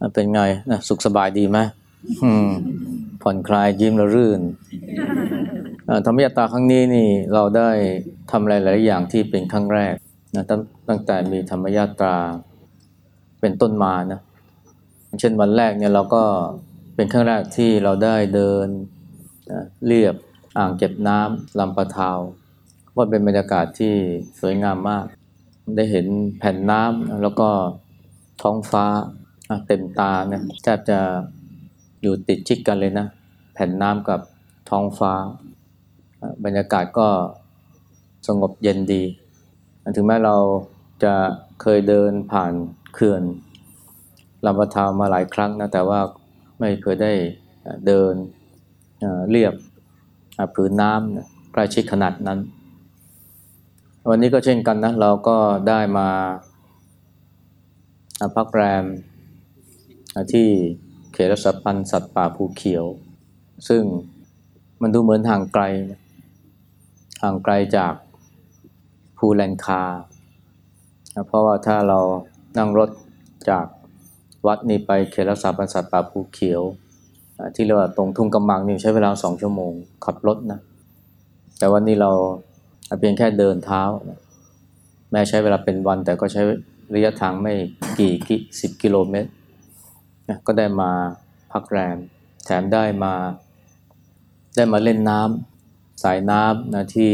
อะเป็นไงนะสุขสบายดีไหมอืมผ่อนคลายยิ้มระรื่นอะธรรมยตราครั้งนี้นี่เราได้ทำอะไรหลายอย่างที่เป็นครั้งแรกนะตั้งตั้งแต่มีธรรมยตราเป็นต้นมานะเช่นวันแรกเนี่ยเราก็เป็นครั้งแรกที่เราได้เดินนะเรียบอ่างเก็บน้ำลำปะทาวว่าเป็นบรรยากาศที่สวยงามมาก ได้เห็นแผ่นน้ำแล้วก็ท้องฟ้าอะ เต็มตาเนี่ยแทบจะอยู่ติดชิดกันเลยนะ แผ่นน้ำกับท้องฟ้า บรรยากาศก็สงบเย็นดี ถึงแม้เราจะเคยเดินผ่านเขื่อนลำปะทาวมาหลายครั้งนะ แต่ว่าไม่เคยได้เดินเรียบผืนน้ำนะใกล้ชิดขนาดนั้น วันนี้ก็เช่นกันนะ เราก็ได้มาพักแรม ที่เขตรักษาพันธุ์สัตว์ป่าภูเขียว ซึ่งมันดูเหมือนห่างไกล ห่างไกลจากภูแลนคา เพราะว่าถ้าเรานั่งรถจากวัดนี้ไปเขตรักษาพันธุ์สัตว์ป่าภูเขียว ที่เรียกว่าตรงทุ่งกำมังนี่ใช้เวลาสองชั่วโมงขับรถนะ แต่วันนี้เราเพียงแค่เดินเท้า แม้ใช้เวลาเป็นวันแต่ก็ใช้ระยะทางไม่กี่กิสิบกิโลเมตร นะก็ได้มาพักแรม แถมได้มา ได้มาเล่นน้ำสายน้ำนะที่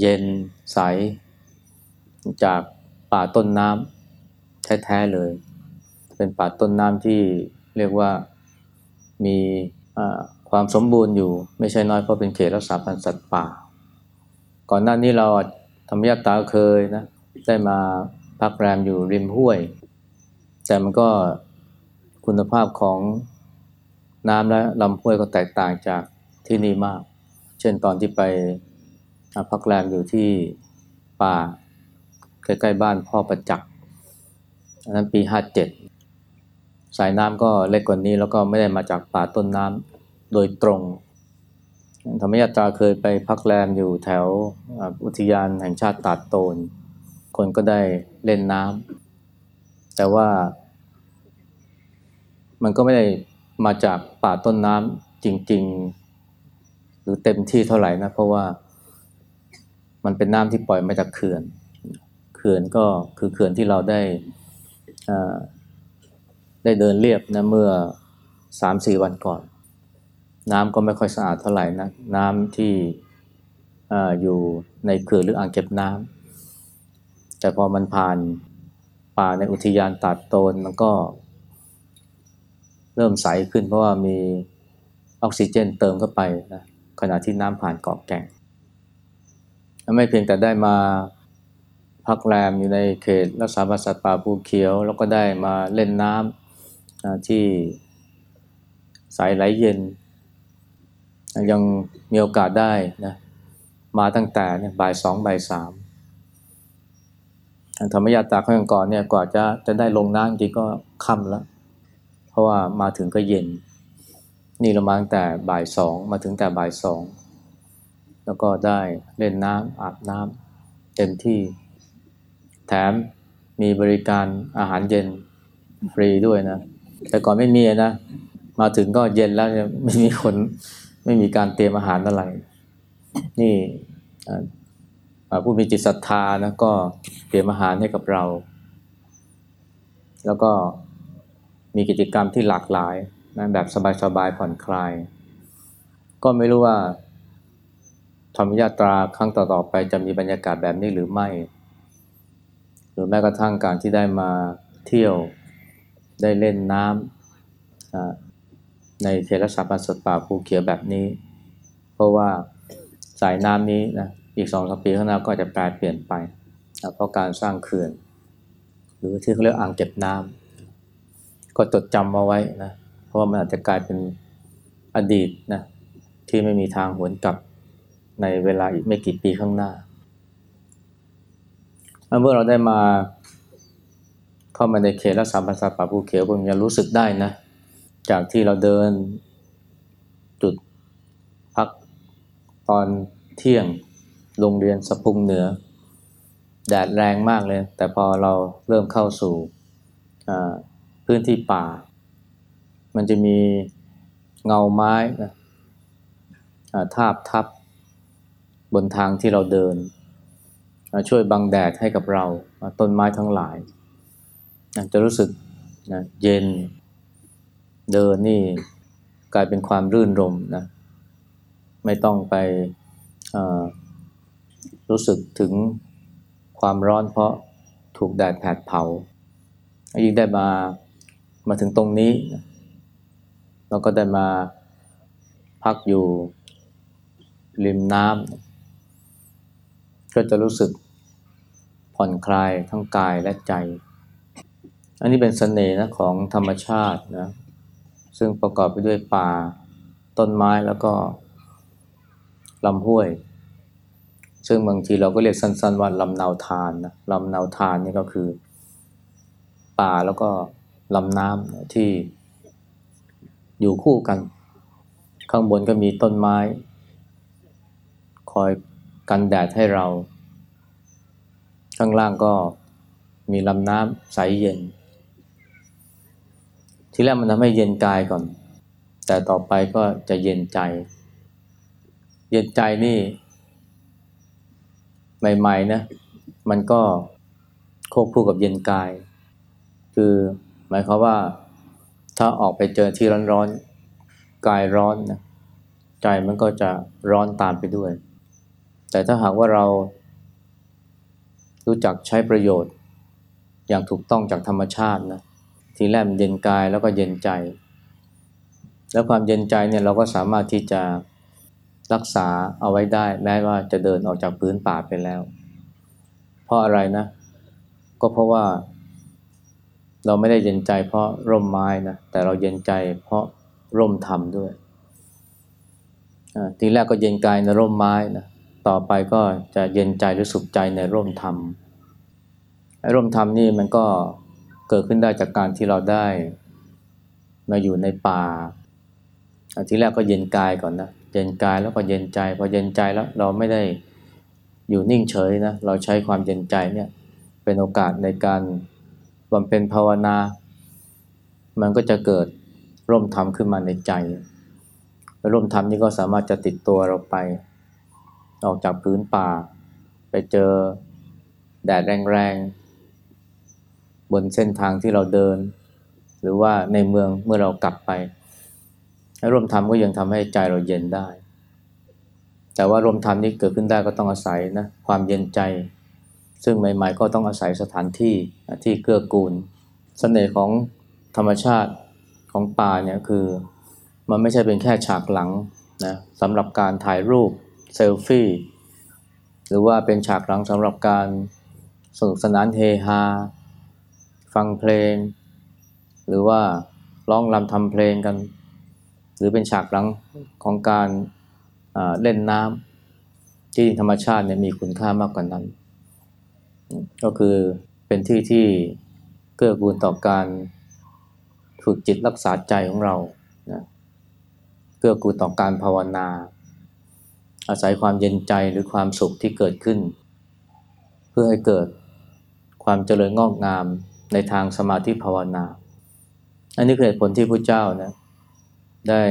เย็นใส จากป่าต้นน้ำแท้ๆเลย เป็นป่าต้นน้ำที่เรียกว่ามีความสมบูรณ์อยู่ไม่ใช่น้อยเพราะเป็นเขตรักษาพันธุ์สัตว์ป่า ก่อนหน้านี้เราธรรมยาตาเคยนะได้มาพักแรมอยู่ริมห้วย แต่มันก็ คุณภาพของน้ำและลำห้วยก็แตกต่างจากที่นี่มาก เช่นตอนที่ไปพักแรมอยู่ที่ป่าใกล้ๆบ้านพ่อประจักษ์อันนั้นปีห้าเจ็ดสายน้ำก็เล็กกว่านี้แล้วก็ไม่ได้มาจากป่าต้นน้ำโดยตรงธรรมยาตราเคยไปพักแรมอยู่แถวอุทยานแห่งชาติตาดโตน คนก็ได้เล่นน้ำแต่ว่า มันก็ไม่ได้มาจากป่าต้นน้ำจริง ๆ หรือเต็มที่เท่าไหร่นะ เพราะว่ามันเป็นน้ำที่ปล่อยมาจากเขื่อน เขื่อนก็คือเขื่อนที่เราได้ได้เดินเรียบนะเมื่อสามสี่วันก่อน น้ำก็ไม่ค่อยสะอาดเท่าไหร่นะน้ำที่ออยู่ในเขื่อนหรืออ่างเก็บน้ำแต่พอมันผ่านป่าในอุทยานตาดโตนมันก็ เริ่มใสขึ้นเพราะว่ามีออกซิเจนเติมเข้าไปนะขณะที่น้ำผ่านเกาะแก่ง ไม่เพียงแต่ได้มาพักแรมอยู่ในเขตรักษาพันธุ์สัตว์ป่าภูเขียว แล้วก็ได้มาเล่นน้ำนะที่สายไหลเย็น ยังมีโอกาสได้นะมาตั้งแต่เนี่ยบ่ายสองบ่ายสามธรรมยาตราข้างก่อนเนี่ยกว่าจะจะได้ลงน้ำจริงก็ค่ำแล้ว เพราะว่ามาถึงก็เย็น นี่เรามาตั้งแต่บ่ายสองมาถึงแต่บ่ายสองแล้วก็ได้เล่นน้ำอาบน้ำเต็มที่ แถมมีบริการอาหารเย็นฟรีด้วยนะ แต่ก่อนไม่มีนะ มาถึงก็เย็นแล้วไม่มีคนไม่มีการเตรียมอาหารอะไรนี่ผู้มีจิตศรัทธานะก็เตรียมอาหารให้กับเรา แล้วก็ มีกิจกรรมที่หลากหลายนะแบบสบายๆผ่อนคลาย ก็ไม่รู้ว่าธรรมยาตราครั้งต่อๆไปจะมีบรรยากาศแบบนี้หรือไม่ หรือแม้กระทั่งการที่ได้มาเที่ยวได้เล่นน้ำในเขตรักษาพันธุ์สัตว์ป่าภูเขียวแบบนี้ เพราะว่าสายน้ำนี้นะอีกสองสามปีข้างหน้าก็จะแปรเปลี่ยนไป เพราะการสร้างเขื่อน หรือที่เขาเรียกอ่างเก็บน้ำ ก็จดจำเอาไว้นะ เพราะว่ามันอาจจะกลายเป็นอดีตนะ ที่ไม่มีทางหวนกลับในเวลาอีกไม่กี่ปีข้างหน้า เมื่อเราได้มาเข้ามาในเขตรักษาพันธุ์สัตว์ป่าภูเขียวผมยังรู้สึกได้นะ จากที่เราเดินจุดพักตอนเที่ยงโรงเรียนสะพุงเหนือ แดดแรงมากเลย แต่พอเราเริ่มเข้าสู่ พื้นพื้นที่ป่า มันจะมีเงาไม้นะทาบทับบนทางที่เราเดิน ช่วยบังแดดให้กับเราต้นไม้ทั้งหลายจะรู้สึกนะเย็นเดินนี่กลายเป็นความรื่นรมนะไม่ต้องไปรู้สึกถึงความร้อนเพราะถูกแดดแผดเผายิ่งได้มา มาถึงตรงนี้ เราก็ได้มาพักอยู่ริมน้ำก็จะรู้สึกผ่อนคลายทั้งกายและใจ อันนี้เป็นสเสน่ห์นะของธรรมชาตินะซึ่งประกอบไปด้วยป่าต้นไม้แล้วก็ลำห้วย ซึ่งบางทีเราก็เรียกสั้นๆว่าลำนาวทานนะลำนาวทานนี่ก็คือ ป่าแล้วก็ ลำน้ำที่อยู่คู่กัน ข้างบนก็มีต้นไม้ คอยกันแดดให้เรา ข้างล่างก็มีลำน้ำใสเย็น ทีแรกมันทำให้เย็นกายก่อน แต่ต่อไปก็จะเย็นใจ เย็นใจนี่ ใหม่ๆนะ มันก็โคกคู่กับเย็นกาย คือ หมายความว่าถ้าออกไปเจอที่ร้อนๆกายร้อนนะใจมันก็จะร้อนตามไปด้วย แต่ถ้าหากว่าเรารู้จักใช้ประโยชน์ อย่างถูกต้องจากธรรมชาตินะทีแรกมันเย็นกายแล้วก็เย็นใจ แล้วความเย็นใจเนี่ยเราก็สามารถที่จะรักษาเอาไว้ได้ แม้ว่าจะเดินออกจากพื้นป่าไปแล้ว เพราะอะไรนะ ก็เพราะว่า เราไม่ได้เย็นใจเพราะร่มไม้นะแต่เราเย็นใจเพราะร่มธรรมด้วยทีแรกก็เย็นกายในร่มไม้นะต่อไปก็จะเย็นใจหรือสุขใจในร่มธรรมไอ้ร่มธรรมนี่มันก็เกิดขึ้นได้จากการที่เราได้มาอยู่ในป่าทีแรกก็เย็นกายก่อนนะเย็นกายแล้วก็เย็นใจพอเย็นใจแล้วเราไม่ได้อยู่นิ่งเฉยนะเราใช้ความเย็นใจเนี่ยเป็นโอกาสในการ บำเพ็ญภาวนา มันก็จะเกิดร่มธรรมขึ้นมาในใจ ร่มธรรมนี่ก็สามารถจะติดตัวเราไป ออกจากพื้นป่า ไปเจอแดดแรงๆ บนเส้นทางที่เราเดิน หรือว่าในเมืองเมื่อเรากลับไปร่มธรรมก็ยังทำให้ใจเราเย็นได้ แต่ว่าร่มธรรมนี้เกิดขึ้นได้ก็ต้องอาศัยนะความเย็นใจ ซึ่งใหม่ ๆ ก็ต้องอาศัยสถานที่ที่เกื้อกูลสเสน่ห์ของธรรมชาติของป่าเนี่ยคือ มันไม่ใช่เป็นแค่ฉากหลังนะสำหรับการถ่ายรูปเซลฟี่หรือว่าเป็นฉากหลังสำหรับการสนุกสนานเฮฮาฟังเพลง หรือว่าร้องรำทำเพลงกัน หรือเป็นฉากหลังของการเล่นน้ำที่ธรรมชาติเนี่ยมีคุณค่ามากกว่านั้น ก็คือเป็นที่ที่เกื้อกูลต่อการฝึกจิตรักษาใจของเรานะเกื้อกูลต่อการภาวนา อาศัยความเย็นใจหรือความสุขที่เกิดขึ้น เพื่อให้เกิดความเจริญงอกงามในทางสมาธิภาวนา อันนี้คือเหตุผลที่พระเจ้านะได้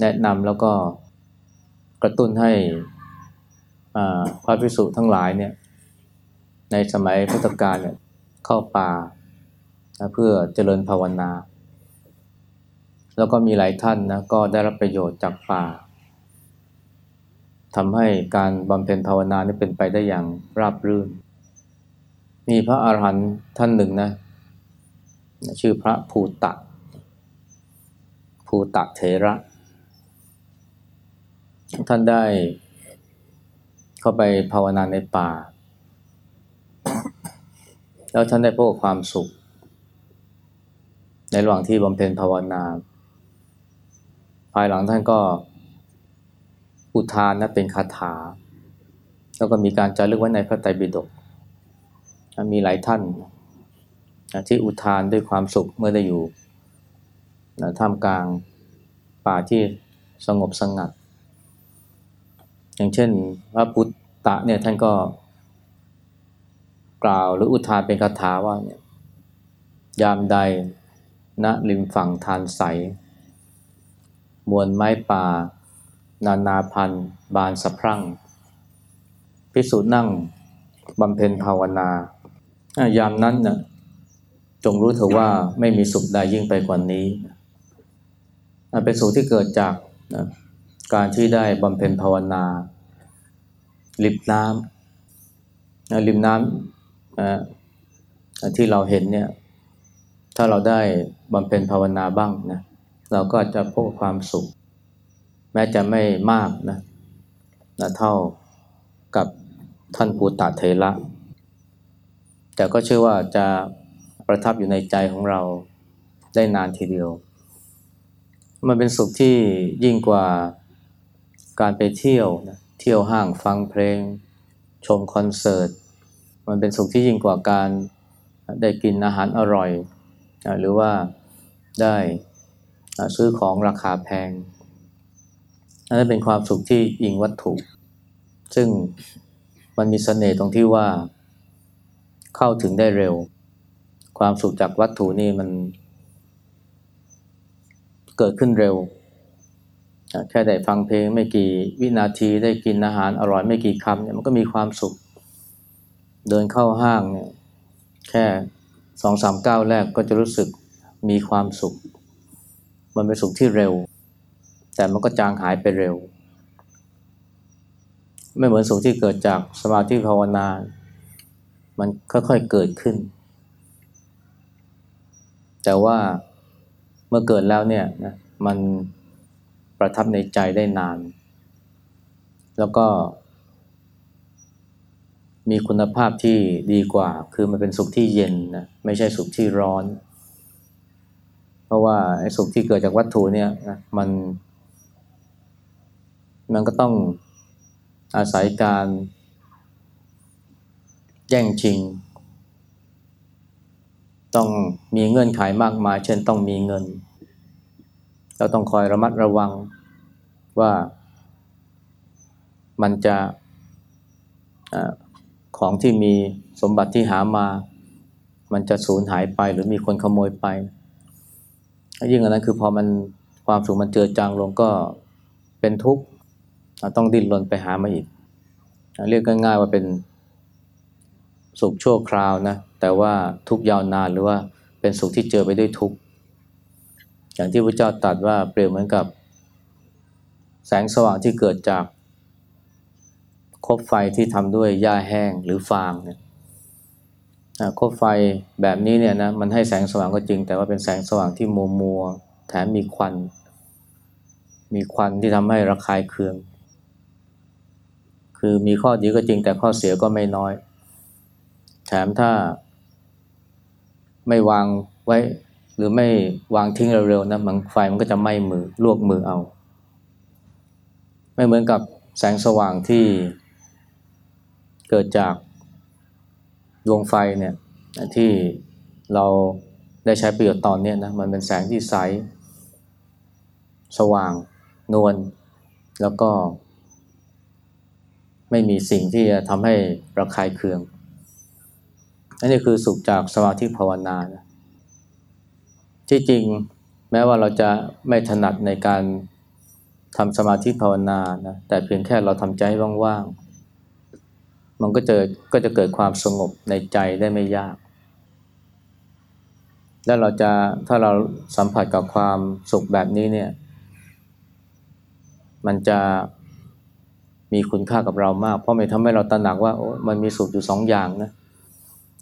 แนะนำแล้วก็กระตุ้นให้พระภิกษุทั้งหลายเนี่ย ในสมัยพุทธกาลเนี่ยเข้าป่าเพื่อเจริญภาวนา แล้วก็มีหลายท่านนะก็ได้รับประโยชน์จากป่าทำให้การบำเพ็ญภาวนานี่เป็นไปได้อย่างราบรื่น มีพระอาหารหันต์ท่านหนึ่งนะ ชื่อพระภูตะ ภูตะเถระ ท่านได้เข้าไปภาวนาในป่า แล้วท่านได้พบความสุข ในระหว่างที่บำเพ็ญภาวนา ภายหลังท่านก็อุทานนะเป็นคาถา แล้วก็มีการจารึกไว้ในพระไตรปิฎกมีหลายท่านที่อุทานด้วยความสุขเมื่อได้อยู่ท่ามกลางป่าที่สงบสงัด อย่างเช่นพระพุทธะเนี่ยท่านก็ กล่าวหรืออุทานเป็นคาถาว่าเนี่ยยามใดณริมฝั่งทานใส มวลไม้ป่า นานาพันธ์บานสะพรั่ง พิสูจน์นั่งบำเพ็ญภาวนา ยามนั้นนะจงรู้เถอะว่าไม่มีสุขใดยิ่งไปกว่านี้ เป็นสุขที่เกิดจากนะการที่ได้บำเพ็ญภาวนา ริมน้ำริมน้ำ ที่เราเห็นเนี่ย ถ้าเราได้บำเพ็ญภาวนาบ้างนะ เราก็จะพบความสุข แม้จะไม่มากนะนะเท่ากับท่านภูตาเทระ แต่ก็เชื่อว่าจะประทับอยู่ในใจของเราได้นานทีเดียว มันเป็นสุขที่ยิ่งกว่าการไปเที่ยวนะเที่ยวห้างฟังเพลง ชมคอนเสิร์ต มันเป็นสุขที่ยิ่งกว่าการได้กินอาหารอร่อย หรือว่าได้ซื้อของราคาแพงนั่นเป็นความสุขที่อิงวัตถุ ซึ่งมันมีสเสน่ห์ตรงที่ว่าเข้าถึงได้เร็ว ความสุขจากวัตถุนี่มัน เกิดขึ้นเร็ว แค่ได้ฟังเพลงไม่กี่วินาทีได้กินอาหารอร่อยไม่กี่คำเนี่ยมันก็มีความสุข เดินเข้าห้างเนี่ยแค่สองสามก้าวแรกก็จะรู้สึกมีความสุข มันเป็นสุขที่เร็ว แต่มันก็จางหายไปเร็ว ไม่เหมือนสุขที่เกิดจากสมาธิภาวนา มันค่อยๆเกิดขึ้น แต่ว่าเมื่อเกิดแล้วเนี่ยนะมันประทับในใจได้นาน แล้วก็ มีคุณภาพที่ดีกว่า คือมันเป็นสุขที่เย็นนะไม่ใช่สุขที่ร้อน เพราะว่าไอ้สุขที่เกิดจากวัตถุเนี่ยนะมัน มันก็ต้องอาศัยการแย่งชิง ต้องมีเงื่อนไขมากมาย เช่นต้องมีเงิน เราต้องคอยระมัดระวังว่ามันจะ ของที่มีสมบัติที่หามา มันจะสูญหายไปหรือมีคนขโมยไป ยิ่งอันนั้นคือพอมันความสุขมันเจือจางลงก็เป็นทุกข์ต้องดิ้นรนไปหามาอีก เรียกง่ายๆว่าเป็นสุขชั่วคราวนะแต่ว่าทุกยาวนานหรือว่าเป็นสุขที่เจอไปด้วยทุกข์อย่างที่พระเจ้าตรัสว่าเปรียบเหมือนกับ แสงสว่างที่เกิดจาก คบไฟที่ทำด้วยหญ้าแห้งหรือฟางเนี่ยคบไฟแบบนี้เนี่ยนะมันให้แสงสว่างก็จริง แต่ว่าเป็นแสงสว่างที่มัวมัวแถมมีควัน มีควันที่ทำให้ระคายเคือง คือมีข้อดีก็จริง แต่ข้อเสียก็ไม่น้อย แถมถ้า ไม่วางไว้ หรือไม่วางทิ้งเร็วๆนะมันไฟมันก็จะไหม้มือลวกมือเอา ไม่เหมือนกับแสงสว่างที่ เกิดจากดวงไฟเนี่ยที่เราได้ใช้ประโยชน์ตอนนี้นะมันเป็นแสงที่ใส สว่าง นวลแล้วก็ ไม่มีสิ่งที่จะทำให้ระคายเคืองอันนี้คือสุขจากสมาธิภาวนานะที่จริงแม้ว่าเราจะไม่ถนัดในการทำสมาธิภาวนานะแต่เพียงแค่เราทำใจให้ว่างๆ มันก็จะก็จะเกิดความสงบในใจได้ไม่ยาก แล้วเราจะถ้าเราสัมผัสกับความสุขแบบนี้เนี่ย มันจะมีคุณค่ากับเรามาก เพราะมันทำให้เราตระหนักว่าโอ้มันมีสุขอยู่สองอย่างนะ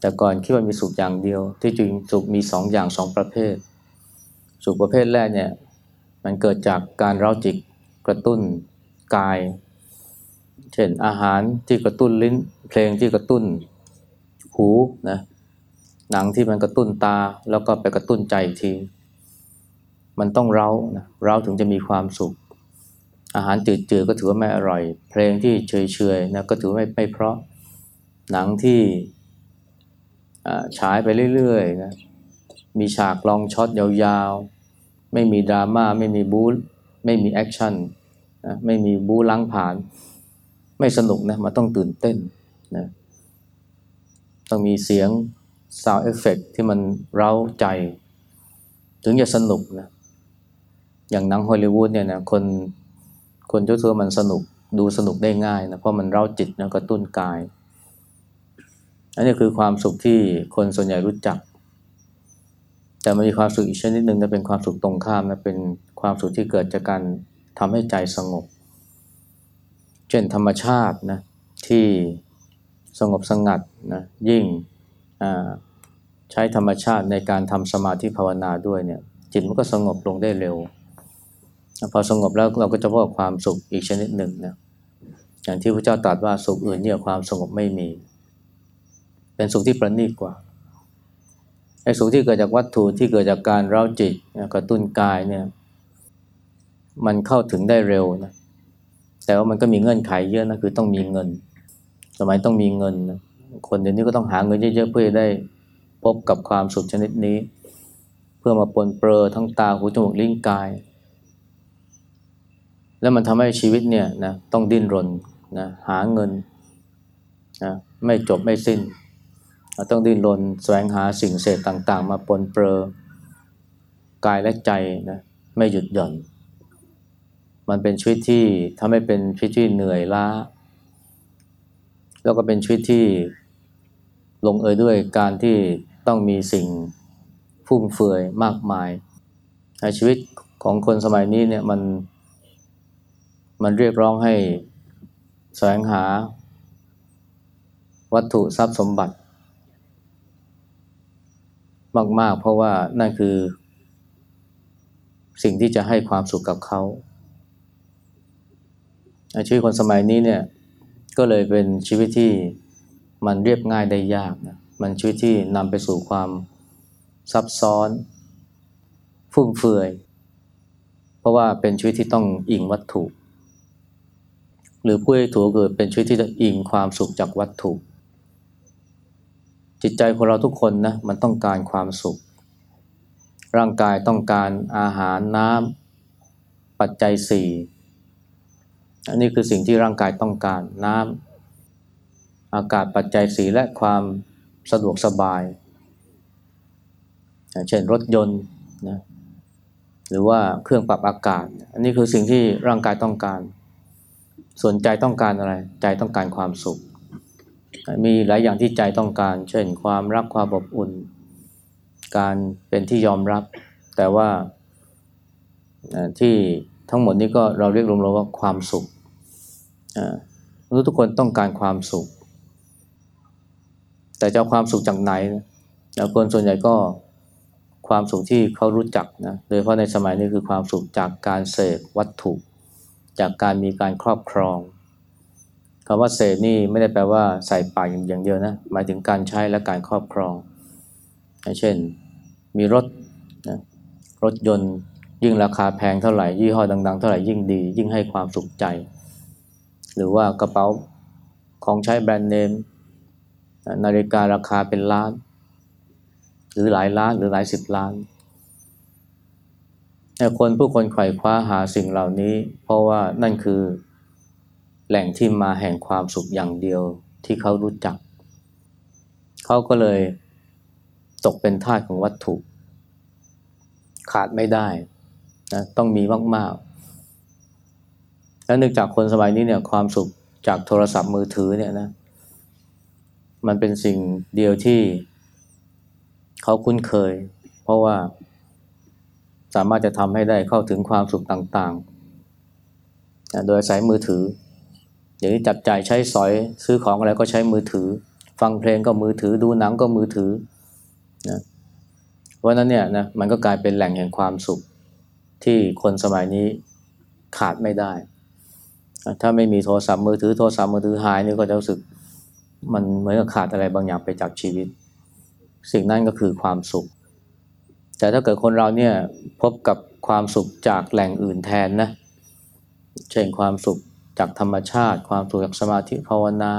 แต่ก่อนคิดว่ามีสุขอย่างเดียว ที่จริงสุขมีสองอย่างสองประเภท สุขประเภทแรกเนี่ย มันเกิดจากการเร้าจิตกระตุ้นกาย เช่นอาหารที่กระตุ้นลิ้น เพลงที่กระตุ้นหูนะหนังที่มันกระตุ้นตาแล้วก็ไปกระตุ้นใจที มันต้องเร้านะเร้าถึงจะมีความสุข อาหารจืดๆก็ถือว่าไม่อร่อย เพลงที่เฉยๆนะก็ถือไม่ไม่เพราะหนังที่ฉายไปเรื่อยๆนะมีฉาก long shot ยาวๆ ไม่มีดราม่าไม่มีบู๊ไม่มี action นะไม่มีบู๊ล้างผลาญ ไม่สนุกนะมันต้องตื่นเต้นนะต้องมีเสียง sound effect ที่มันเร้าใจ ถึงจะสนุกนะอย่างหนังฮอลลีวูดเนี่ยนะคนคนทั่วๆมันสนุกดูสนุกได้ง่ายนะเพราะมันเร้าจิตนะกระตุ้นกาย อันนี้คือความสุขที่คนส่วนใหญ่รู้จัก แต่มันมีความสุขอีกชนิดหนึ่งนะเป็นความสุขตรงข้ามนะเป็นความสุขที่เกิดจากการทำให้ใจสงบ เช่นธรรมชาตินะที่สงบสงัดนะยิ่งใช้ธรรมชาติในการทำสมาธิภาวนาด้วยเนี่ยจิตมันก็สงบลงได้เร็ว พอสงบแล้วเราก็จะพบความสุขอีกชนิดหนึ่งนะอย่างที่พระเจ้าตรัสว่าสุขอื่นเนี่ยความสงบไม่มี เป็นสุขที่ประณีตกว่าไอ้สุขที่เกิดจากวัตถุที่เกิดจากการเร้าจิตกระตุ้นกายเนี่ยมันเข้าถึงได้เร็วนะ แต่ว่ามันก็มีเงื่อนไขเยอะนะคือต้องมีเงิน สมัยต้องมีเงินนะคนเดี๋ยวนี้ก็ต้องหาเงินเยอะๆเพื่อได้พบกับความสุขชนิดนี้ เพื่อมาปนเปื้อทั้งตาหูจมูกลิ้นกาย แล้วมันทำให้ชีวิตเนี่ยนะต้องดิ้นรนนะหาเงินนะไม่จบไม่สิ้น ต้องดิ้นรนแสวงหาสิ่งเสพต่างๆ มาปนเปื้อกายและใจนะไม่หยุดหย่อน มันเป็นชีวิตที่ทำให้เป็นชีวิตที่เหนื่อยล้า แล้วก็เป็นชีวิตที่ลงเอยด้วยการที่ต้องมีสิ่งฟุ่มเฟือยมากมายในชีวิตของคนสมัยนี้เนี่ยมันมันเรียกร้องให้แสวงหา วัตถุทรัพย์สมบัติ มาก ๆ เพราะว่านั่นคือ สิ่งที่จะให้ความสุขกับเขา ชีวิตคนสมัยนี้เนี่ยก็เลยเป็นชีวิตที่มันเรียบง่ายได้ยากนะมันชีวิตที่นำไปสู่ความซับซ้อน ฟุ่มเฟือย เพราะว่าเป็นชีวิตที่ต้องอิงวัตถุ หรือผู้ให้ถูกเกิดเป็นชีวิตที่จะอิงความสุขจากวัตถุ จิตใจของเราทุกคนนะมันต้องการความสุข ร่างกายต้องการอาหารน้ำปัจจัยสี่ อันนี้คือสิ่งที่ร่างกายต้องการน้ำอากาศปัจจัยสีและความสะดวกสบาย เช่นรถยนต์นะหรือว่าเครื่องปรับอากาศ อันนี้คือสิ่งที่ร่างกายต้องการ ส่วนใจต้องการอะไร ใจต้องการความสุข มีหลายอย่างที่ใจต้องการ เช่น ความรักความอบอุ่น การเป็นที่ยอมรับ แต่ว่าที่ ทั้งหมดนี้ก็เราเรียกรวมๆว่าความสุขมนุษย์ทุกคนต้องการความสุข แต่จะความสุขจากไหนนะคนส่วนใหญ่ก็ความสุขที่เขารู้จักนะโดยเฉพาะในสมัยนี้คือความสุขจากการเสพวัตถุ จากการมีการครอบครองคำว่าเสพนี่ไม่ได้แปลว่าใส่ปากอย่างเดียวนะหมายถึงการใช้และการครอบครอง เช่นมีรถนะรถยนต์ ยิ่งราคาแพงเท่าไหร่ยี่ห้อดัง ๆ เท่าไหร่ยิ่งดี ยิ่งให้ความสุขใจ หรือว่ากระเป๋าของใช้แบรนด์เนมนาฬิการาคาเป็นล้าน หรือหลายล้านหรือหลายสิบล้านคนผู้คนไขว่คว้าหาสิ่งเหล่านี้ เพราะว่านั่นคือแหล่งที่มาแห่งความสุขอย่างเดียวที่เขารู้จัก เขาก็เลยตกเป็นทาสของวัตถุ ขาดไม่ได้ นะต้องมีมากๆ แล้วเนื่องจากคนสมัยนี้เนี่ยความสุขจากโทรศัพท์มือถือเนี่ยนะ มันเป็นสิ่งเดียวที่เขาคุ้นเคย เพราะว่าสามารถจะทำให้ได้เข้าถึงความสุขต่างๆ โดยอาศัยมือถือ อย่างนี้จับจ่ายใช้สอยซื้อของอะไรก็ใช้มือถือ ฟังเพลงก็มือถือดูหนังก็มือถือนะเพราะนั้นเนี่ยนะมันก็กลายเป็นแหล่งแห่งความสุข ที่คนสมัยนี้ขาดไม่ได้ ถ้าไม่มีโทรศัพท์มือถือโทรศัพท์มือถือหายนี่ก็จะรู้สึกมันเหมือนกับขาดอะไรบางอย่างไปจากชีวิต สิ่งนั้นก็คือความสุข แต่ถ้าเกิดคนเราเนี่ยพบกับความสุขจากแหล่งอื่นแทนนะเช่นความสุขจากธรรมชาติ ความสุขจากสมาธิภาวนา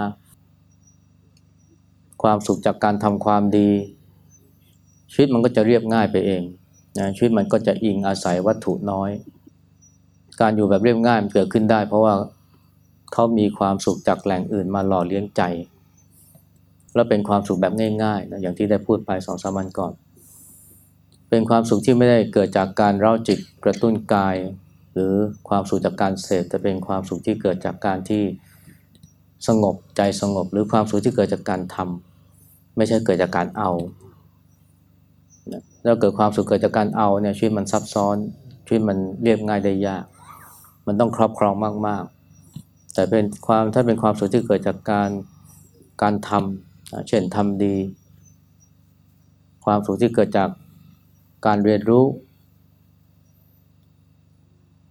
ความสุขจากการทำความดี ชีวิตมันก็จะเรียบง่ายไปเอง นะชีวิตมันก็จะอิงอาศัยวัตถุน้อย การอยู่แบบเรียบง่ายมันเกิดขึ้นได้ เพราะว่าเขามีความสุขจากแหล่งอื่นมาหล่อเลี้ยงใจ และเป็นความสุขแบบง่ายๆนะอย่างที่ได้พูดไปสองสามวันก่อน เป็นความสุขที่ไม่ได้เกิดจากการเร้าจิตกระตุ้นกาย หรือความสุขจากการเสพแต่เป็นความสุขที่เกิดจากการที่สงบใจสงบ หรือความสุขที่เกิดจากการทำไม่ใช่เกิดจากการเอา แล้วเกิดความสุขเกิดจากการเอาเนี่ยชีวิตมันซับซ้อนชีวิตมันเรียบง่ายได้ยาก มันต้องครอบครองมากๆ แต่เป็นความถ้าเป็นความสุขที่เกิดจากการการทำเช่นทำดี ความสุขที่เกิดจากการเรียนรู้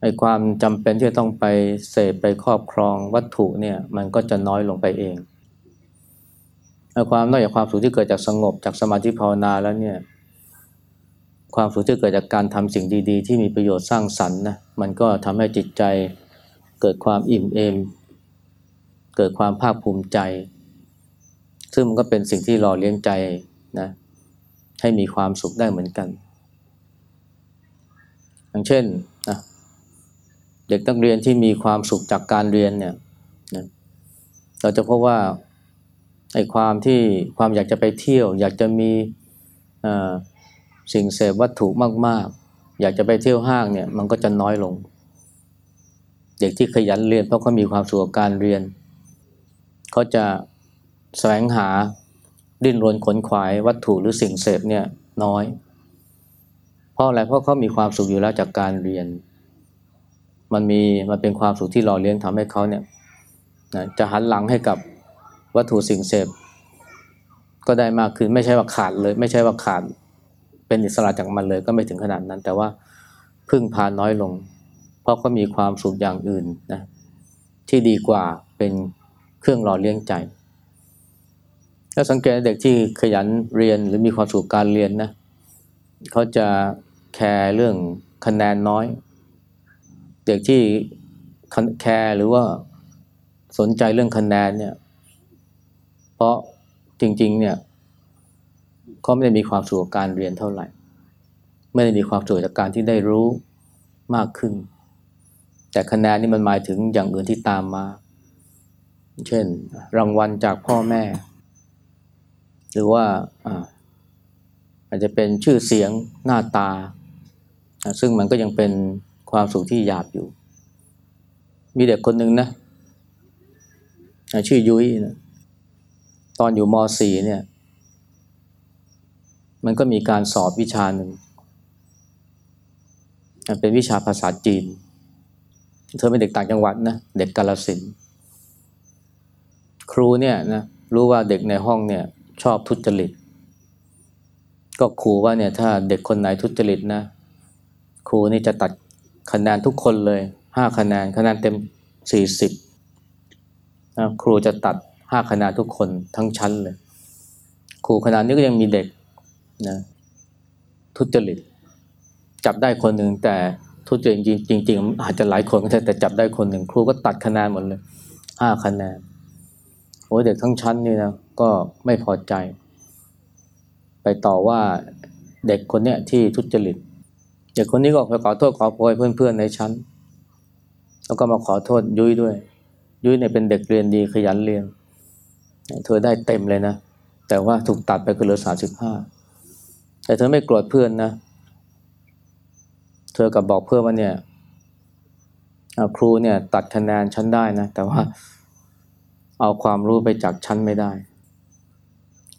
ไอ้ความจำเป็นที่จะต้องไปเสพไปครอบครองวัตถุเนี่ยมันก็จะน้อยลงไปเองไอ้ความนอกจากความสุขที่เกิดจากสงบจากสมาธิภาวนาแล้วเนี่ย ความสุขที่เกิดจากการทำสิ่งดีๆ ที่มีประโยชน์สร้างสรรค์นะมันก็ทำให้จิตใจเกิดความอิ่มเอมเกิดความภาคภูมิใจ ซึ่งมันก็เป็นสิ่งที่หล่อเลี้ยงใจนะให้มีความสุขได้เหมือนกัน อย่างเช่นนะเด็กนักเรียนที่มีความสุขจากการเรียนเนี่ยนะเราจะพบว่าไอ้ความที่ความอยากจะไปเที่ยว อยากจะมี สิ่งเสพวัตถุมากๆ อยากจะไปเที่ยวห้างเนี่ยมันก็จะน้อยลง เด็กที่ขยันเรียนเพราะเขามีความสุขกับการเรียนเขาจะแสวงหาดิ้นรนขนขวายวัตถุหรือสิ่งเสพเนี่ยน้อย เพราะอะไรเพราะเขามีความสุขอยู่แล้วจากการเรียน มันมีมันเป็นความสุขที่หล่อเลี้ยงทำให้เขาเนี่ยนะจะหันหลังให้กับวัตถุสิ่งเสพก็ได้มากขึ้นไม่ใช่ว่าขาดเลย ไม่ใช่ว่าขาด เป็นอิสระจากมันเลยก็ไม่ถึงขนาดนั้น แต่ว่าพึ่งพาน้อยลง เพราะก็มีความสุขอย่างอื่นนะที่ดีกว่าเป็นเครื่องหล่อเลี้ยงใจถ้าสังเกตเด็กที่ขยันเรียนหรือมีความสุขการเรียนนะเขาจะแคร์เรื่องคะแนนน้อย เด็กที่แคร์หรือว่าสนใจเรื่องคะแนนเนี่ยเพราะจริงๆเนี่ย เขาไม่ได้มีความสุขกับการเรียนเท่าไหร่ ไม่ได้มีความสุขจากการที่ได้รู้มากขึ้น แต่คะแนนนี่มันหมายถึงอย่างอื่นที่ตามมา เช่น รางวัลจากพ่อแม่ หรือว่าอาจจะเป็นชื่อเสียงหน้าตา ซึ่งมันก็ยังเป็นความสุขที่หยาบอยู่ มีเด็กคนหนึ่งนะชื่อยุ้ยนะตอนอยู่ม .4 เนี่ย มันก็มีการสอบวิชาหนึ่งเป็นวิชาภาษาจีน เธอเป็นเด็กต่างจังหวัดนะ เด็กกาลสิน ครูเนี่ยนะรู้ว่าเด็กในห้องเนี่ยชอบทุจริต ก็ครูว่าเนี่ยถ้าเด็กคนไหนทุจริตนะ ครูนี่จะตัดคะแนนทุกคนเลยห้าคะแนนคะแนนเต็มสี่สิบนะครูจะตัดห้าคะแนนทุกคนทั้งชั้นเลย ครูขนาดนี้ก็ยังมีเด็ก นะทุจริต จับได้คนหนึ่งแต่ทุจริตจริงจริงอาจจะหลายคนก็ได้แต่จับได้คนหนึ่งครูก็ตัดคะแนนหมดเลยห้าคะแนนโอ้เด็กทั้งชั้นนี่นะก็ไม่พอใจ ไปต่อว่าเด็กคนเนี้ยที่ทุจริตเด็กคนนี้ก็ไปขอโทษขอโพยเพื่อนๆในชั้น แล้วก็มาขอโทษยุ้ยด้วย ยุ้ยเนี่ยเป็นเด็กเรียนดีขยันเรียน เธอได้เต็มเลยนะ แต่ว่าถูกตัดไปก็เหลือสามสิบห้า แต่เธอไม่โกรธเพื่อนนะ เธอกับบอกเพื่อนว่าเนี่ยครูเนี่ยตัดคะแนนชั้นได้นะ แต่ว่าเอาความรู้ไปจากชั้นไม่ได้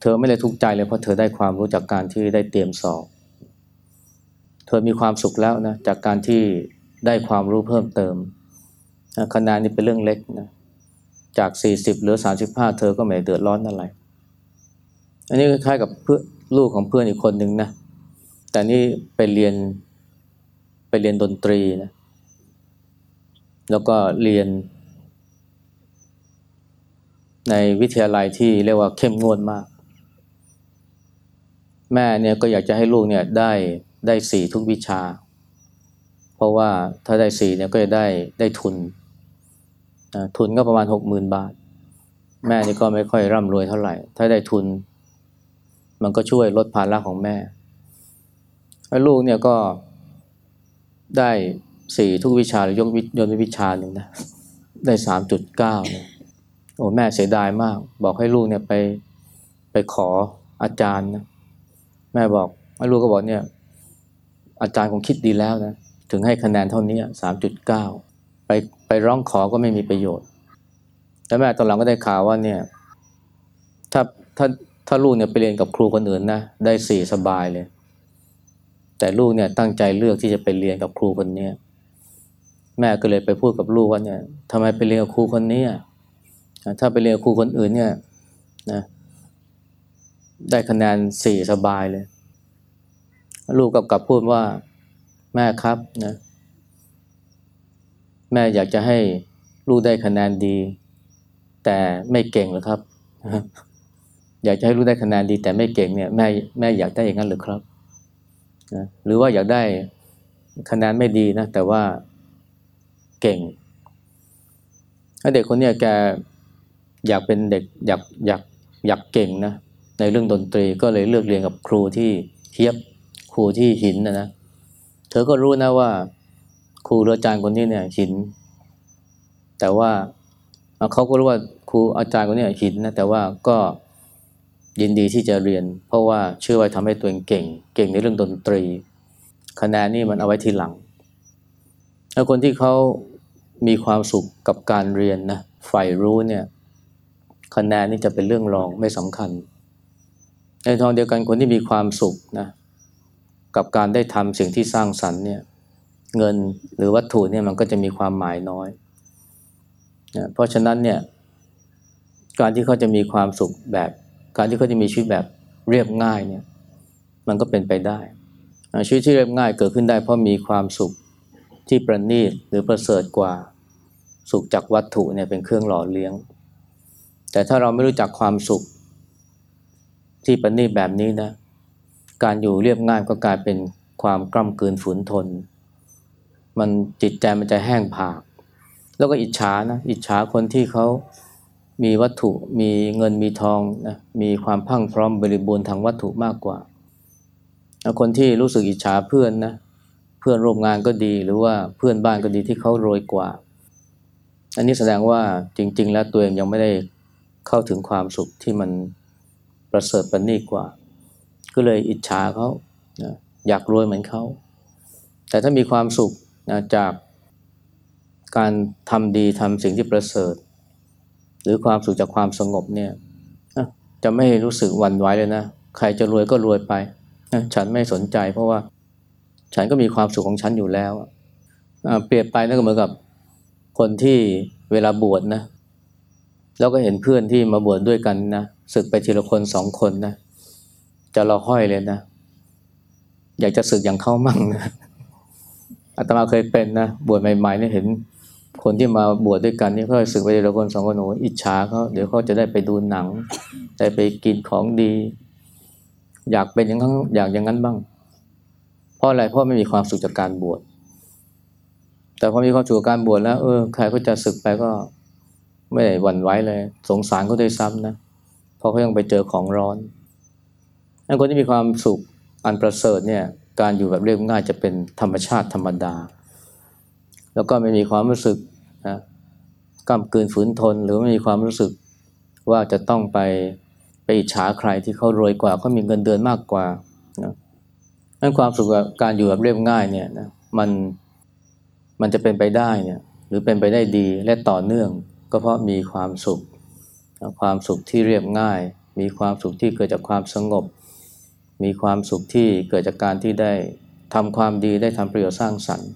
เธอไม่ได้ทุกข์ใจเลยเพราะเธอได้ความรู้จากการที่ได้เตรียมสอบ เธอมีความสุขแล้วนะจากการที่ได้ความรู้เพิ่มเติมคะแนนนี่เป็นเรื่องเล็กนะจากสี่สิบเหลือสาสิบห้าเธอก็ไม่เดือดร้อนอะไร อันนี้คล้ายกับเพื่อ ลูกของเพื่อนอีกคนหนึ่งนะ แต่นี่ไปเรียนไปเรียนดนตรีนะ แล้วก็เรียน ในวิทยาลัยที่เรียกว่าเข้มงวดมาก แม่เนี่ยก็อยากจะให้ลูกเนี่ยได้ได้สี่ทุกวิชา เพราะว่าถ้าได้สี่เนี่ยก็จะได้ได้ทุน ทุนก็ประมาณหกหมื่นบาท แม่นี่ก็ไม่ค่อยร่ำรวยเท่าไหร่ ถ้าได้ทุน มันก็ช่วยลดภาระของแม่แล้วลูกเนี่ยก็ได้สี่ทุกวิชาหรือยกยนวิชาหนึ่งนะได้สามจุดเก้าเนี่ยโอ้แม่เสียดายมาก บอกให้ลูกเนี่ยไปไปขออาจารย์นะแม่บอกลูกก็บอกเนี่ยอาจารย์คงคิดดีแล้วนะถึงให้คะแนนเท่านี้สามจุดเก้าไปไปร้องขอก็ไม่มีประโยชน์แล้วแม่ตอนหลังก็ได้ข่าวว่าเนี่ยถ้าถ้า ถ้าลูกเนี่ยไปเรียนกับครูคนอื่นนะได้สี่สบายเลย แต่ลูกเนี่ยตั้งใจเลือกที่จะไปเรียนกับครูคนเนี้ยแม่ก็เลยไปพูดกับลูกว่าเนี่ยทำไมไปเรียนกับครูคนนี้ถ้าไปเรียนกับครูคนอื่นเนี่ยนะได้คะแนนสี่สบายเลย ลูกกับกับพูดว่าแม่ครับนะแม่อยากจะให้ลูกได้คะแนนดี แต่ไม่เก่งหรอครับ อยากจะให้ลูกได้คะแนนดีแต่ไม่เก่งเนี่ยแม่แม่อยากได้อย่างนั้นหรือครับนะหรือว่าอยากได้คะแนนไม่ดีนะแต่ว่าเก่งถ้าเด็กคนนี้แกอยากเป็นเด็กอยากอยากอยากเก่งนะในเรื่องดนตรีก็เลยเลือกเรียนกับครูที่เทียบครูที่หินนะนะเธอก็รู้นะว่า ครูอาจารย์คนนี้เนี่ยหิน แต่ว่าเขาก็รู้ว่าครูอาจารย์คนนี้หินนะแต่ว่าก็ ยินดีที่จะเรียน เพราะว่าเชื่อว่าทำให้ตัวเองเก่ง เก่งในเรื่องดนตรี คะแนนนี่มันเอาไว้ทีหลังแล้วคนที่เขามีความสุขกับการเรียนนะใฝ่รู้เนี่ยคะแนนนี่จะเป็นเรื่องรองไม่สำคัญ ในทางเดียวกันคนที่มีความสุขนะกับการได้ทำสิ่งที่สร้างสรรค์เนี่ยเงินหรือวัตถุเนี่ยมันก็จะมีความหมายน้อยนะเพราะฉะนั้นเนี่ยการที่เขาจะมีความสุขแบบ การที่เขาจะมีชีวิตแบบเรียบง่ายเนี่ยมันก็เป็นไปได้ ชีวิตที่เรียบง่ายเกิดขึ้นได้เพราะมีความสุขที่ประณีตหรือประเสริฐกว่าสุขจากวัตถุเนี่ยเป็นเครื่องหล่อเลี้ยง แต่ถ้าเราไม่รู้จักความสุขที่ประณีตแบบนี้นะการอยู่เรียบง่ายก็กลายเป็นความกล้ำกลืนฝืนทน มันจิตใจมันจะแห้งผาก แล้วก็อิจฉานะอิจฉาคนที่เขา มีวัตถุมีเงินมีทองนะมีความพังพร้อมบริบูรณ์ทางวัตถุมากกว่า คนที่รู้สึกอิจฉาเพื่อนนะเพื่อนร่วมงานก็ดีหรือว่าเพื่อนบ้านก็ดีที่เขารวยกว่า อันนี้แสดงว่าจริง ๆ แล้วตัวเองยังไม่ได้เข้าถึงความสุขที่มันประเสริฐประณีกว่า ก็เลยอิจฉาเขานะอยากรวยเหมือนเขาแต่ถ้ามีความสุขนะจากการทำดีทำสิ่งที่ประเสริฐ หรือความสุขจากความสงบเนี่ยจะไม่รู้สึกหวั่นไหวเลยนะ ใครจะรวยก็รวยไปฉันไม่สนใจ เพราะว่าฉันก็มีความสุขของฉันอยู่แล้วเปรียบไปนั่นก็เหมือนกับคนที่เวลาบวชนะแล้วก็เห็นเพื่อนที่มาบวชดด้วยกันนะศึกไปทีละคนสองคนนะจะรอห้อยเลยนะ อยากจะศึกอย่างเข้ามั่งนะอาตมาเคยเป็นนะบวชใหม่ๆเนี่ยเห็น คนที่มาบวชดด้วยกันนี่เขาศึกไปทีละคนสองคนโอ้อิจฉาเขาเดี๋ยวเขาจะได้ไปดูหนังได้ไปกินของดี อยากเป็นอย่างนั้นอยากอย่างนั้นบ้าง เพราะอะไรเพราะไม่มีความสุขจากการบวชแต่พอมีความสุขกับการบวชแล้วเออใครก็จะศึกไปก็ไม่ได้หวั่นไหวเลย สงสารเขาด้วยซ้ำนะเพราะเขายังไปเจอของร้อนถ้คนที่มีความสุขอันประเสริฐเนี่ยการอยู่แบบเรียบง่ายจะเป็นธรรมชาติธรรมดา แล้วก็ไม่มีความรู้สึก กำกืนฝืนทน หรือไม่มีความรู้สึกว่าจะต้องไปไปอิจฉาใครที่เขารวยกว่าเขามีเงินเดือนมากกว่านะนั้นความสุขกับการอยู่แบบเรียบง่ายเนี่ยนะมันมันจะเป็นไปได้เนี่ยหรือเป็นไปได้ดีและต่อเนื่อง ก็เพราะมีความสุข ความสุขที่เรียบง่าย มีความสุขที่เกิดจากความสงบ มีความสุขที่เกิดจากการที่ได้ทำความดีได้ทำประโยชน์สร้างสรรค์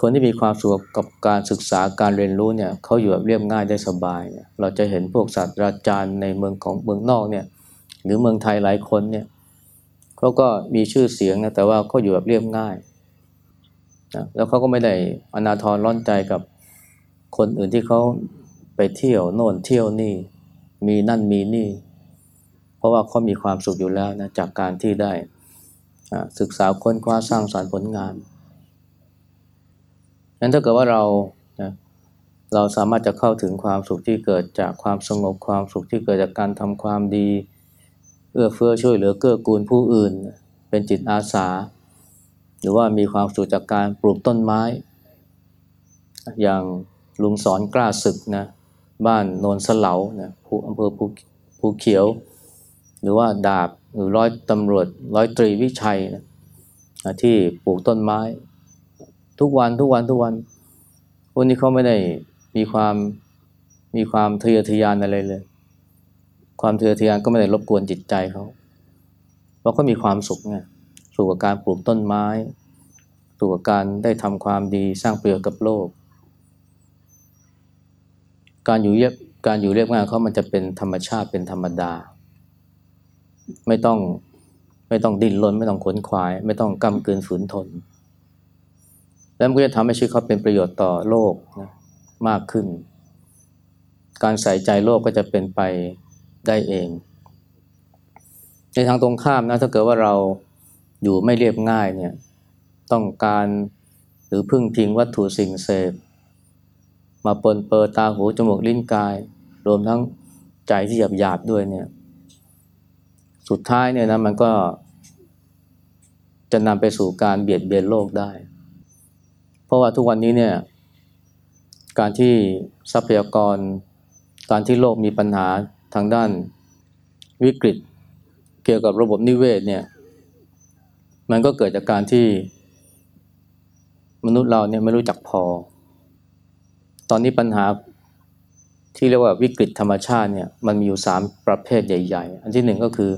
คนที่มีความสุขกับการศึกษาการเรียนรู้เนี่ยเขาอยู่แบบเรียบง่ายได้สบายเนี่ยเราจะเห็นพวกศาสตราจารย์ในเมืองของเมืองนอกเนี่ยหรือเมืองไทยหลายคนเนี่ยเขาก็มีชื่อเสียงนะแต่ว่าเขาอยู่แบบเรียบง่ายนะแล้วเขาก็ไม่ได้อนาทรร้อนใจกับคนอื่นที่เขาไปเที่ยวโน่นเที่ยวนี่มีนั่นมีนี่ เพราะว่าเขามีความสุขอยู่แล้วนะจากการที่ได้ศึกษาค้นคว้าสร้างสารรค์ผลงาน นั้นถ้าเกิดว่าเรานะเราสามารถจะเข้าถึงความสุขที่เกิดจากความสงบความสุขที่เกิดจากการทำความดี เอื้อเฟื้อช่วยเหลือเกื้อกูลผู้อื่น เป็นจิตอาสา หรือว่ามีความสุขจากการปลูกต้นไม้ อย่างลุงสอนกล้าศึกนะบ้านโนนสเหลานะภูอำเภอภูภูเขียว หรือว่าดาบหรือร้อยตำรวจร้อยตรีวิชัยนะที่ปลูกต้นไม้ ทุกวันทุกวันทุกวันพวกนี้เขาไม่ได้มีความมีความทะเยอทะยานอะไรเลย ความทะเยอทะยานก็ไม่ได้รบกวนจิตใจเขาเพราะเขามีความสุขไงสุขกับการปลูกต้นไม้สุขกับการได้ทำความดีสร้างประโยชน์กับโลก การอยู่เรียบการอยู่เรียบง่ายเขามันจะเป็นธรรมชาติเป็นธรรมดา ไม่ต้องไม่ต้องดิ้นรนไม่ต้องขนขวาย ไม่ต้องกำกืนฝืนทน แล้วมันก็จะทำให้ชีวิตเขาเป็นประโยชน์ต่อโลกนะมากขึ้น การใส่ใจโลกก็จะเป็นไปได้เอง ในทางตรงข้ามนะถ้าเกิดว่าเราอยู่ไม่เรียบง่ายเนี่ยต้องการหรือพึ่งพิงวัตถุสิ่งเสพ มาปนเปื้อตาหูจมูกลิ้นกาย รวมทั้งใจที่หยาบหยาบด้วยเนี่ยสุดท้ายเนี่ยนะมันก็จะนำไปสู่การเบียดเบียนโลกได้ เพราะว่าทุกวันนี้เนี่ย การที่ทรัพยากร การที่โลกมีปัญหาทางด้านวิกฤต เกี่ยวกับระบบนิเวศเนี่ย มันก็เกิดจากการที่ มนุษย์เราเนี่ยไม่รู้จักพอ ตอนนี้ปัญหาที่เรียกว่าวิกฤตธรรมชาติเนี่ยมันมีอยู่สามประเภทใหญ่ ๆ อันที่หนึ่งก็คือ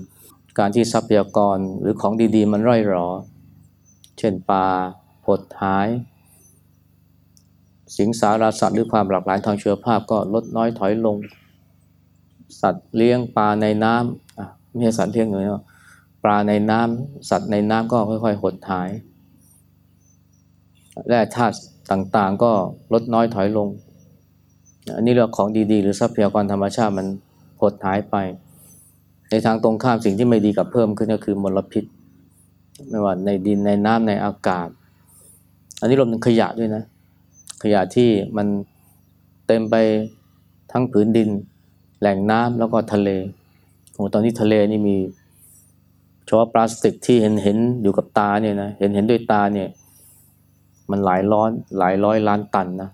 การที่ทรัพยากรหรือของดีๆ มันร่อยหรอ เช่นปลาผดหาย สิงสารสัตว์หรือความหลากหลายทางเชื้อภาพก็ลดน้อยถอยลง สัตว์เลี้ยงปลาในน้ำอะไม่ใช่สัตว์เลี้ยงเลยเนาะปลาในน้ำสัตว์ในน้ำก็ค่อยๆหดหายแร่ธาตุต่างๆก็ลดน้อยถอยลง อันนี้เรื่องของดีๆ หรือทรัพยากรธรรมชาติมันหดหายไป ในทางตรงข้ามสิ่งที่ไม่ดีกับเพิ่มขึ้นก็คือมลพิษ ไม่ว่าในดินในน้ำในอากาศ อันนี้รวมถึงขยะด้วยนะ ขยะที่มันเต็มไปทั้งผืนดิน แหล่งน้ำแล้วก็ทะเลโอ้ตอนนี้ทะเลนี่มีเฉพาะพลาสติกที่เห็นเห็นอยู่กับตาเนี่ยนะเห็นเห็นด้วยตาเนี่ย มันหลายร้อนหลายร้อยล้านตันนะ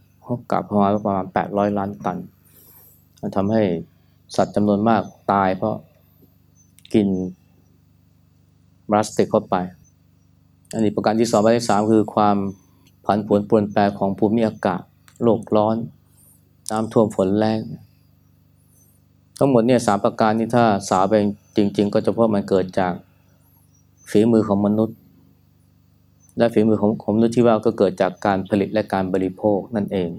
กลับประมาณประมาณแปดร้อยล้านตันมันทำให้สัตว์จำนวนมากตายเพราะกินพลาสติกเข้าไป อันนี้ประการที่สองประการที่สามคือความ ผันผวนปนแปลของภูมิอากาศโลกร้อน น้ำท่วมฝนแรงทั้งหมดเนี่ยสามประการนี้ถ้าสาไปจริง ๆ ก็จะพาะมันเกิดจากฝีมือของมนุษย์ และฝีมือของของมนุษย์ที่ว่าก็เกิดจากการผลิตและการบริโภคนั่นเอง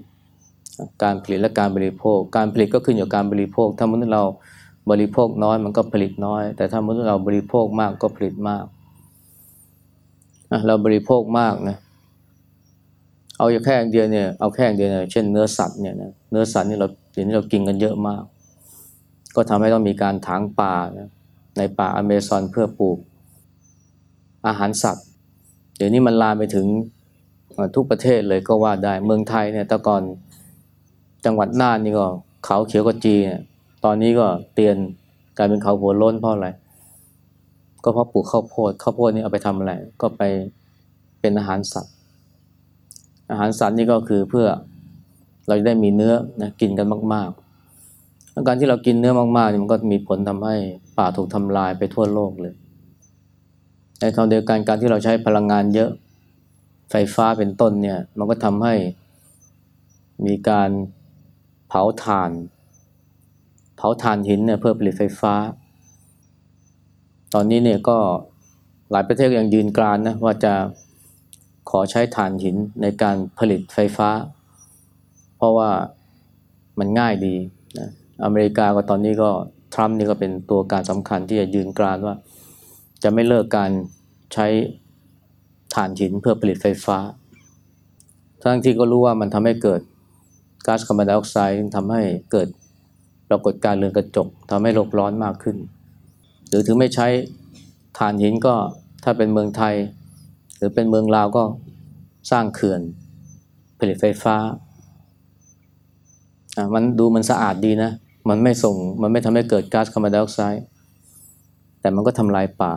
การผลิตและการบริโภค การผลิตก็ขึ้นอยู่กับการบริโภค ถ้ามนุษย์เราบริโภคน้อยมันก็ผลิตน้อย แต่ถ้ามนุษย์เราบริโภคมากก็ผลิตมาก เราบริโภคมากนะ เอาแค่อย่างเดียวเนี่ยเอาแค่อย่างเดียวเนี่ยเช่นเนื้อสัตว์เนี่ยนะเนื้อสัตว์นี่เราเดี๋ยวนี้เรากินกันเยอะมาก ก็ทำให้ต้องมีการถางป่านะในป่าอเมซอนเพื่อปลูกอาหารสัตว์ เดี๋ยวนี้มันลามไปถึงทุกประเทศเลยก็ว่าได้เมืองไทยเนี่ยต่ก่อนจังหวัดน่านนี่ก็เขาเขียวกจีเนี่ยตอนนี้ก็เตียนกลายเป็นเขาหัวล้นเพราะอะไรก็เพราะปลูกข้าวโพดข้าวโพดนี่เอาไปทำอะไรก็ไปเป็นอาหารสัตว์ อาหารสัตว์นี่ก็คือเพื่อเราจะได้มีเนื้อนะกินกันมากๆการที่เรากินเนื้อมากๆมันก็มีผลทำให้ป่าถูกทำลายไปทั่วโลกเลยในทางเดียวกันการที่เราใช้พลังงานเยอะไฟฟ้าเป็นต้นเนี่ยมันก็ทำให้มีการเผาถ่าน เผาถ่านหินเนี่ยเพื่อผลิตไฟฟ้า ตอนนี้เนี่ยก็หลายประเทศยังยืนกรานนะว่าจะ ขอใช้ถ่านหินในการผลิตไฟฟ้า เพราะว่ามันง่ายดีนะอเมริกาก็ตอนนี้ก็ทรัมป์นี่ก็เป็นตัวการสำคัญที่จะยืนกรานว่า จะไม่เลิกการใช้ถ่านหินเพื่อผลิตไฟฟ้า ทั้งที่ก็รู้ว่ามันทำให้เกิดก๊าซคาร์บอนไดออกไซด์ทำให้เกิดปรากฏการเรือนกระจกทำให้โลกร้อนมากขึ้น หรือถึงไม่ใช้ถ่านหินก็ถ้าเป็นเมืองไทย หรือเป็นเมืองลาวก็สร้างเขื่อนผลิตไฟฟ้าอะมันดูมันสะอาดดีนะ มันไม่ส่งมันไม่ทำให้เกิดก๊าซคาร์บอนไดออกไซด์แต่มันก็ทำลายป่า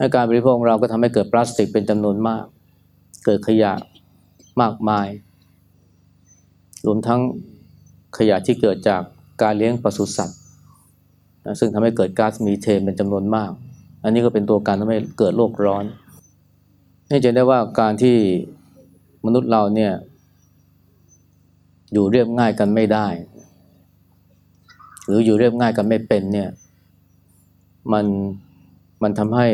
อาการบริโภคของเราก็ทำให้เกิดพลาสติกเป็นจำนวนมาก เกิดขยะมากมาย รวมทั้งขยะที่เกิดจากการเลี้ยงปศุสัตว์ ซึ่งทำให้เกิดก๊าซมีเทนเป็นจำนวนมาก อันนี้ก็เป็นตัวการทำให้เกิดโลกร้อนนี่จะได้ว่าการที่มนุษย์เราเนี่ย อยู่เรียบง่ายกันไม่ได้ หรืออยู่เรียบง่ายกันไม่เป็นเนี่ย มันมันทำให้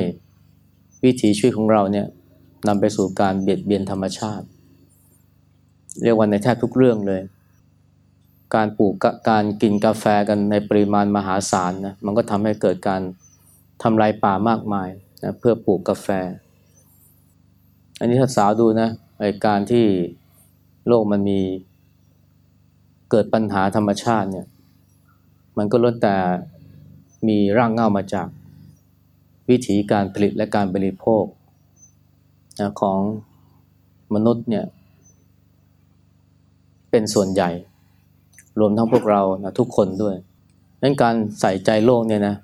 วิถีชีวิตของเราเนี่ยนำไปสู่การเบียดเบียนธรรมชาติ เรียกว่าในแทบทุกเรื่องเลย การปลูกกะการกินกาแฟกันในปริมาณมหาศาลนะมันก็ทำให้เกิดการ ทำลายป่ามากมายนะเพื่อปลูกกาแฟ อันนี้ถ้าสาวดูนะไอการที่โลกมันมีเกิดปัญหาธรรมชาติเนี่ย มันก็ล้วนแต่มีร่างเงามาจาก วิธีการผลิตและการบริโภคนะของมนุษย์เนี่ย เป็นส่วนใหญ่ รวมทั้งพวกเรานะทุกคนด้วยนั้นการใส่ใจโลกเนี่ยนะ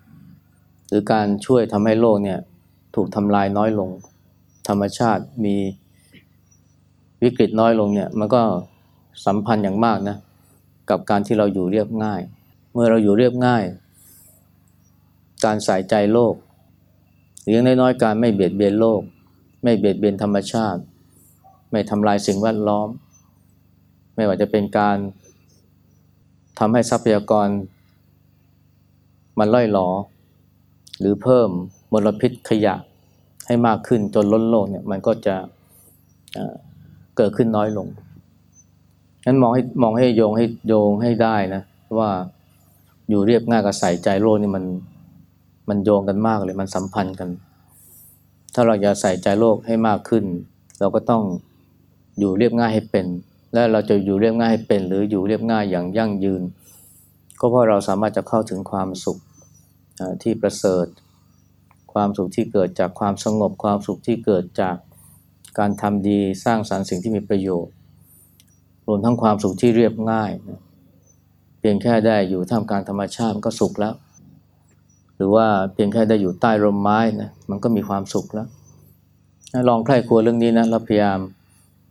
หรือการช่วยทำให้โลกเนี่ยถูกทำลายน้อยลง ธรรมชาติมีวิกฤตน้อยลงเนี่ยมันก็สัมพันธ์อย่างมากนะกับการที่เราอยู่เรียบง่าย เมื่อเราอยู่เรียบง่าย การใส่ใจโลกหรือย่างน้อยๆการไม่เบียดเบียนโลก ไม่เบียดเบียนธรรมชาติ ไม่ทำลายสิ่งแวดล้อม ไม่ว่าจะเป็นการทำให้ทรัพยากร มันล่อยหลอ หรือเพิ่มมลพิษขยะให้มากขึ้นจนล้นโลกเนี่ยมันก็จะเกิดขึ้นน้อยลงงั้นมองให้มองให้โยงให้โยงให้ได้นะว่าอยู่เรียบง่ายกับใส่ใจโลกนี่มันมันโยงกันมากเลยมันสัมพันธ์กัน ถ้าเราอยากใส่ใจโลกให้มากขึ้น เราก็ต้องอยู่เรียบง่ายให้เป็น และเราจะอยู่เรียบง่ายให้เป็น หรืออยู่เรียบง่ายอย่างยั่งยืน ก็เพราะเราสามารถจะเข้าถึงความสุข ที่ประเสริฐ ความสุขที่เกิดจากความสงบ ความสุขที่เกิดจากการทำดีสร้างสรรค์สิ่งที่มีประโยชน์ รวมทั้งความสุขที่เรียบง่าย เพียงแค่ได้อยู่ท่ามกลางธรรมชาติมันก็สุขแล้ว หรือว่าเพียงแค่ได้อยู่ใต้ร่มไม้นะมันก็มีความสุขแล้วลองใคร่ครวญเรื่องนี้นะแล้วพยายาม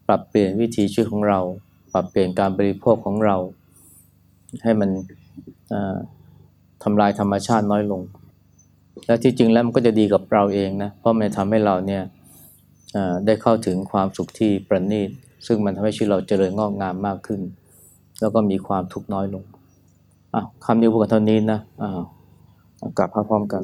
ปรับเปลี่ยนวิถีชีวิตของเรา ปรับเปลี่ยนการบริโภคของเรา ให้มัน ทำลายธรรมชาติน้อยลง และที่จริงแล้วมันก็จะดีกับเราเองนะเพราะมันทำให้เราเนี่ยได้เข้าถึงความสุขที่ประณีต ซึ่งมันทำให้ชีวิตเราเจริญงอกงามมากขึ้น แล้วก็มีความทุกข์น้อยลงอะคำนี้พูดกันเท่านี้นะอ่ากลับพร้อมกัน